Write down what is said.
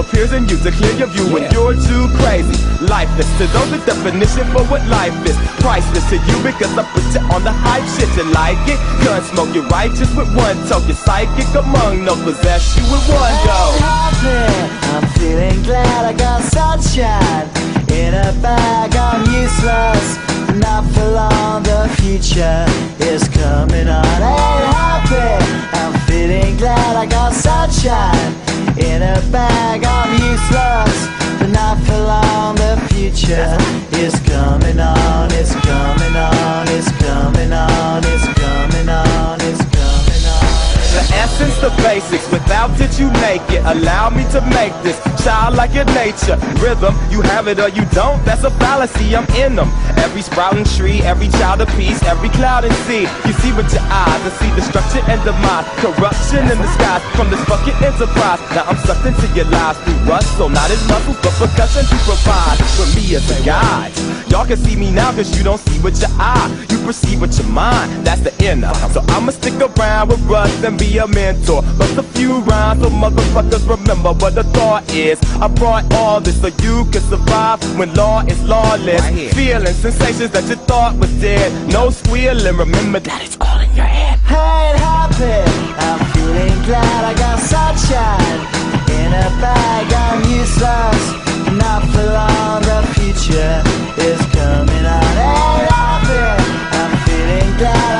appears in you to clear your view when you're too crazy. Lifeless to those the definition for what life is. Priceless to you because I put you on the hype shit. You like it? Gun smoke, you're righteous with one toke. You're psychic among no possess you with one go. I'm feeling glad I got sunshine in a bag. I'm useless, not for long. The future is coming on. Ain't happy. I'm feeling glad I got sunshine in a bag. I'm useless, but not for long. The future is you make it. Allow me to make this child like your nature. Rhythm, you have it or you don't. That's a fallacy. I'm in them. Every sprouting tree, every child of peace, every cloud and sea. You see with your eyes, I see destruction and demise, corruption in the skies from this fucking enterprise. Now I'm sucked into your lies through rust, so not as muscles, but percussion to provide for me as a guide. Y'all can see me now cause you don't see with your eye. You perceive with your mind, that's the inner. So I'ma stick around with Russ and be a mentor. Bust a few rhymes so motherfuckers remember what the thought is. I brought all this so you can survive when law is lawless. Feeling sensations that you thought was dead. No squealing, remember that it's all in your head. ain't happy. I'm feeling glad I got sunshine in a bag. I'm useless, not for long. The future Yeah.